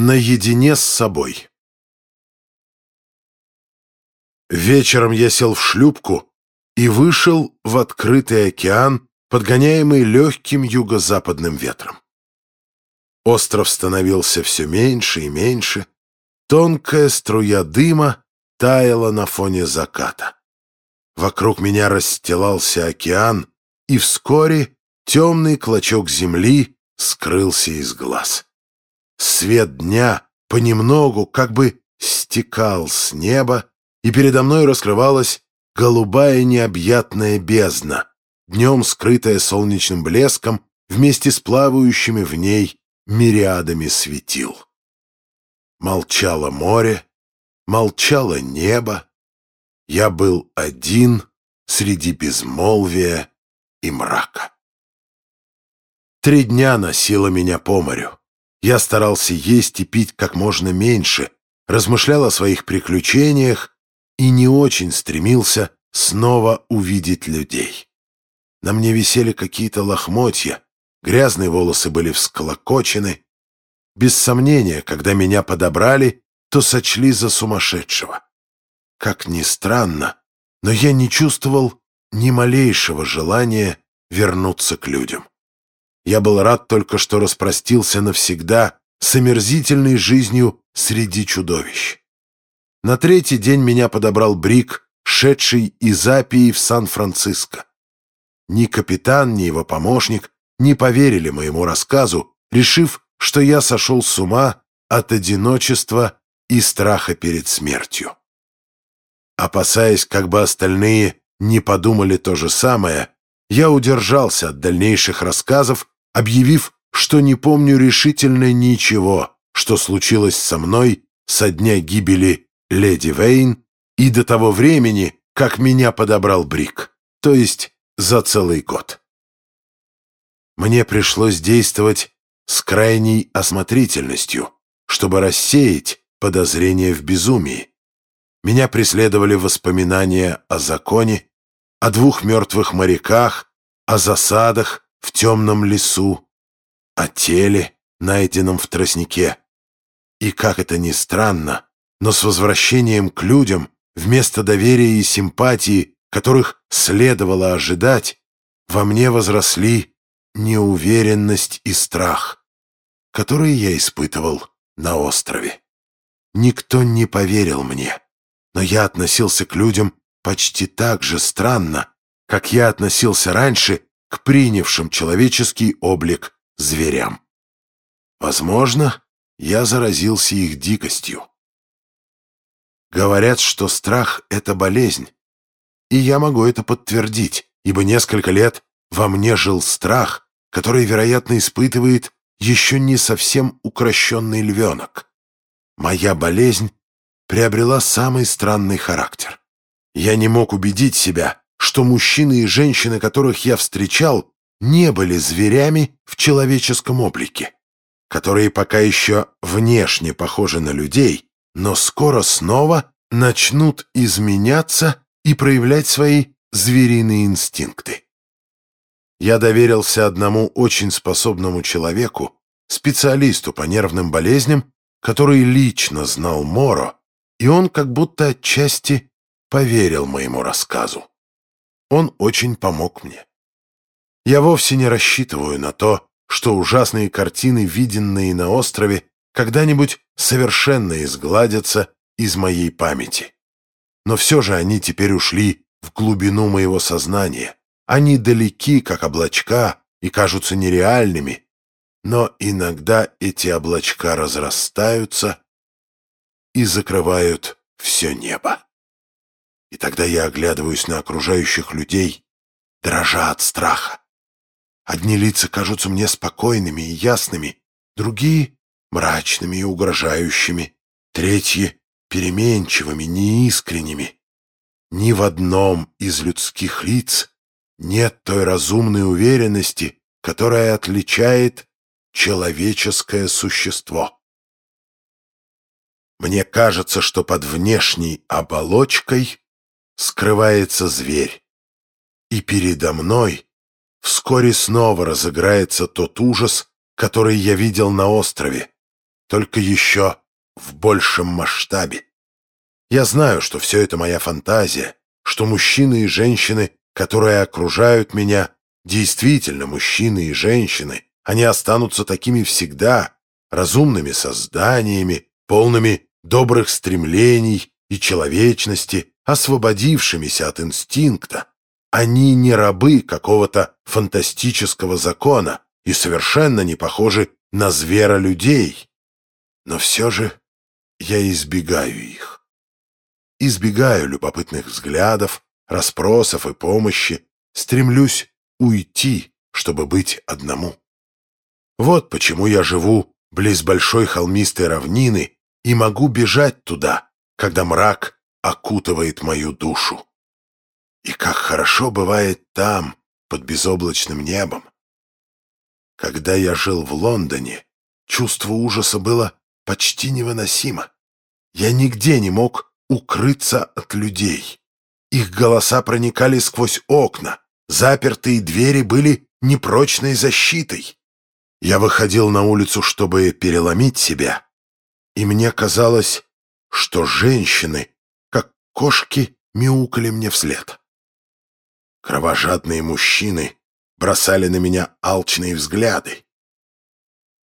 Наедине с собой. Вечером я сел в шлюпку и вышел в открытый океан, подгоняемый легким юго-западным ветром. Остров становился все меньше и меньше, тонкая струя дыма таяла на фоне заката. Вокруг меня расстилался океан, и вскоре темный клочок земли скрылся из глаз. Свет дня понемногу как бы стекал с неба, и передо мной раскрывалась голубая необъятная бездна, днем скрытая солнечным блеском вместе с плавающими в ней мириадами светил. Молчало море, молчало небо, я был один среди безмолвия и мрака. Три дня носило меня по морю. Я старался есть и пить как можно меньше, размышлял о своих приключениях и не очень стремился снова увидеть людей. На мне висели какие-то лохмотья, грязные волосы были всколокочены. Без сомнения, когда меня подобрали, то сочли за сумасшедшего. Как ни странно, но я не чувствовал ни малейшего желания вернуться к людям. Я был рад только, что распростился навсегда с омерзительной жизнью среди чудовищ. На третий день меня подобрал Брик, шедший из Апии в Сан-Франциско. Ни капитан, ни его помощник не поверили моему рассказу, решив, что я сошел с ума от одиночества и страха перед смертью. Опасаясь, как бы остальные не подумали то же самое, я удержался от дальнейших рассказов объявив, что не помню решительно ничего, что случилось со мной со дня гибели леди Вейн и до того времени, как меня подобрал Брик, то есть за целый год. Мне пришлось действовать с крайней осмотрительностью, чтобы рассеять подозрения в безумии. Меня преследовали воспоминания о законе, о двух мертвых моряках, о засадах, в темном лесу, о теле, найденном в тростнике. И как это ни странно, но с возвращением к людям, вместо доверия и симпатии, которых следовало ожидать, во мне возросли неуверенность и страх, которые я испытывал на острове. Никто не поверил мне, но я относился к людям почти так же странно, как я относился раньше к принявшим человеческий облик зверям. Возможно, я заразился их дикостью. Говорят, что страх — это болезнь. И я могу это подтвердить, ибо несколько лет во мне жил страх, который, вероятно, испытывает еще не совсем укращенный львенок. Моя болезнь приобрела самый странный характер. Я не мог убедить себя, что мужчины и женщины, которых я встречал, не были зверями в человеческом облике, которые пока еще внешне похожи на людей, но скоро снова начнут изменяться и проявлять свои звериные инстинкты. Я доверился одному очень способному человеку, специалисту по нервным болезням, который лично знал Моро, и он как будто отчасти поверил моему рассказу. Он очень помог мне. Я вовсе не рассчитываю на то, что ужасные картины, виденные на острове, когда-нибудь совершенно изгладятся из моей памяти. Но все же они теперь ушли в глубину моего сознания. Они далеки, как облачка, и кажутся нереальными. Но иногда эти облачка разрастаются и закрывают все небо. И тогда я оглядываюсь на окружающих людей, дрожа от страха. Одни лица кажутся мне спокойными и ясными, другие — мрачными и угрожающими, третьи — переменчивыми, неискренними. Ни в одном из людских лиц нет той разумной уверенности, которая отличает человеческое существо. Мне кажется, что под внешней оболочкой скрывается зверь. И передо мной вскоре снова разыграется тот ужас, который я видел на острове. только еще в большем масштабе. Я знаю, что все это моя фантазия, что мужчины и женщины, которые окружают меня, действительно мужчины и женщины, они останутся такими всегда, разумными созданиями, полными добрых стремлений и человечности, освободившимися от инстинкта. Они не рабы какого-то фантастического закона и совершенно не похожи на зверолюдей. Но все же я избегаю их. Избегаю любопытных взглядов, расспросов и помощи, стремлюсь уйти, чтобы быть одному. Вот почему я живу близ большой холмистой равнины и могу бежать туда, когда мрак окутывает мою душу. И как хорошо бывает там, под безоблачным небом. Когда я жил в Лондоне, чувство ужаса было почти невыносимо. Я нигде не мог укрыться от людей. Их голоса проникали сквозь окна, запертые двери были непрочной защитой. Я выходил на улицу, чтобы переломить себя, и мне казалось, что женщины, как кошки, мяукали мне вслед. Кровожадные мужчины бросали на меня алчные взгляды.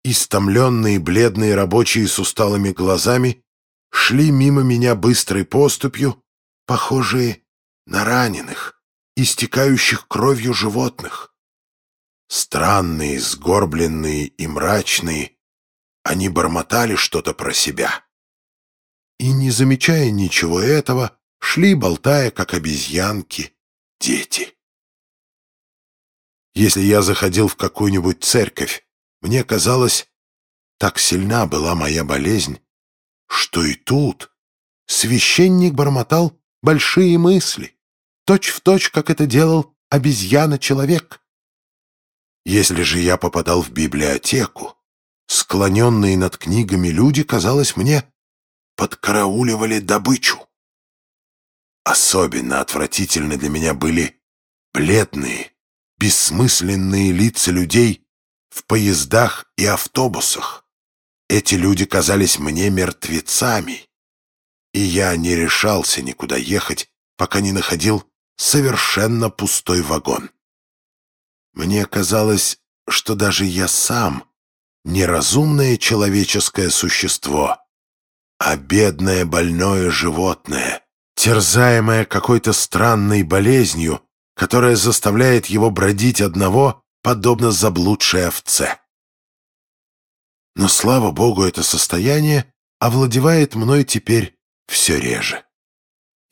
Истомленные бледные рабочие с усталыми глазами шли мимо меня быстрой поступью, похожие на раненых, истекающих кровью животных. Странные, сгорбленные и мрачные, они бормотали что-то про себя. И, не замечая ничего этого, шли, болтая, как обезьянки, дети. Если я заходил в какую-нибудь церковь, мне казалось, так сильна была моя болезнь, что и тут священник бормотал большие мысли, точь в точь, как это делал обезьяна-человек. Если же я попадал в библиотеку, склоненные над книгами люди, казалось мне, подкарауливали добычу. Особенно отвратительны для меня были бледные, бессмысленные лица людей в поездах и автобусах. Эти люди казались мне мертвецами, и я не решался никуда ехать, пока не находил совершенно пустой вагон. Мне казалось, что даже я сам неразумное человеческое существо, а бедное больное животное, терзаемое какой-то странной болезнью, которая заставляет его бродить одного, подобно заблудшей овце. Но, слава богу, это состояние овладевает мной теперь все реже.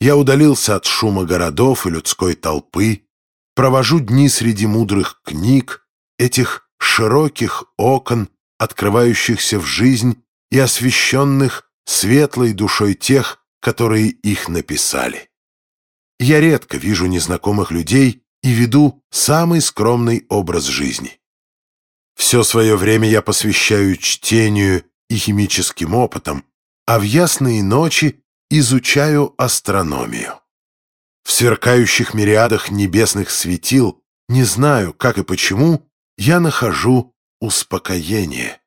Я удалился от шума городов и людской толпы, провожу дни среди мудрых книг, этих широких окон, открывающихся в жизнь и освещенных светлой душой тех, которые их написали. Я редко вижу незнакомых людей и веду самый скромный образ жизни. Все свое время я посвящаю чтению и химическим опытам, а в ясные ночи изучаю астрономию. В сверкающих мириадах небесных светил, не знаю, как и почему, я нахожу успокоение.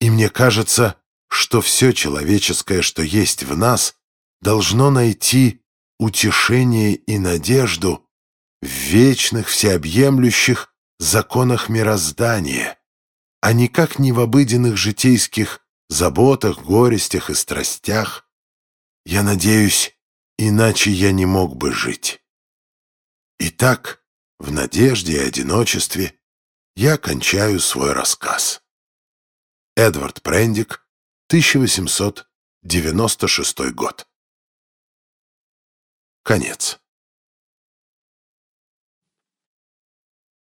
И мне кажется, что все человеческое, что есть в нас, должно найти утешение и надежду в вечных, всеобъемлющих законах мироздания, а никак не в обыденных житейских заботах, горестях и страстях. Я надеюсь, Иначе я не мог бы жить. Итак, в надежде и одиночестве я кончаю свой рассказ. Эдвард Прендик, 1896 год. Конец.